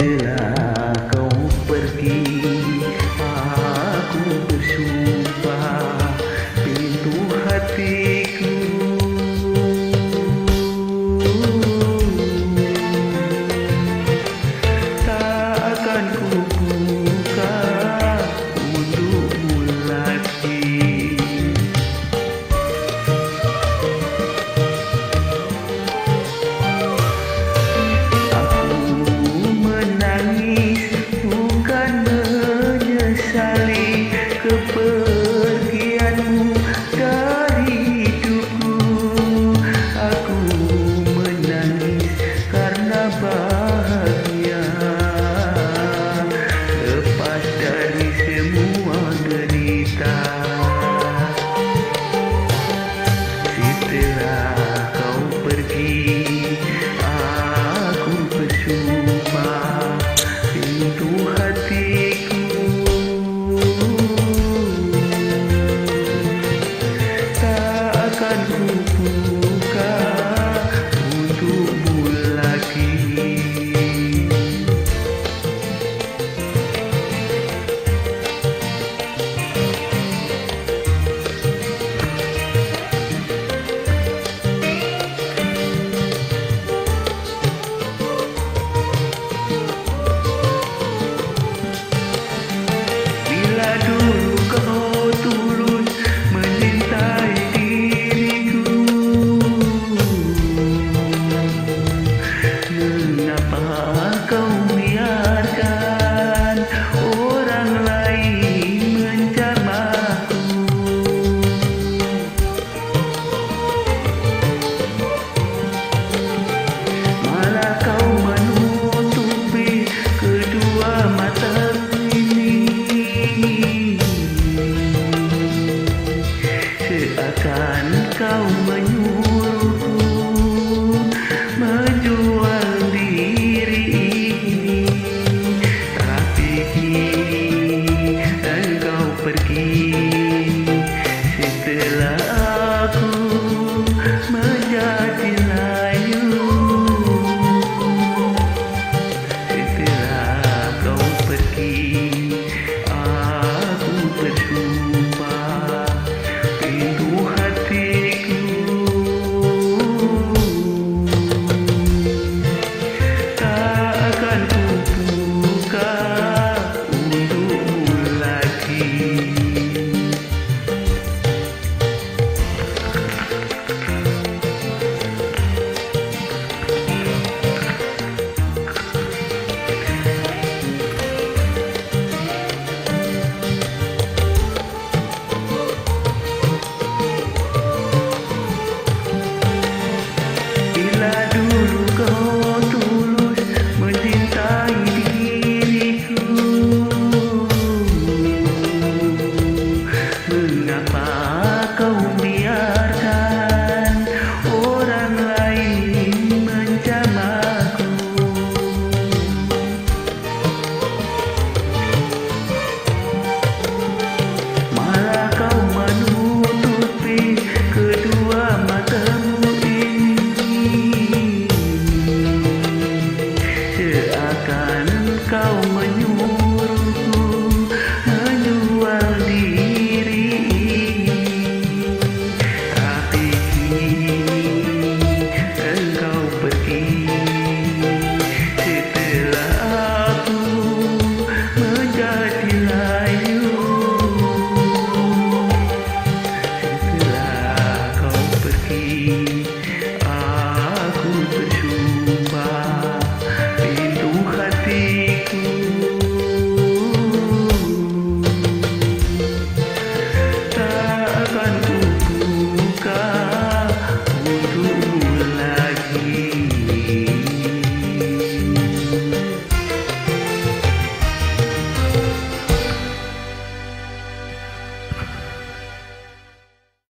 दिला menyesali kepergianmu dari duku, Aku menangis karena bahagia. Lepas dari semua derita Setelah kau pergi Aku percuma Tuhan Seakan kau menyuruhku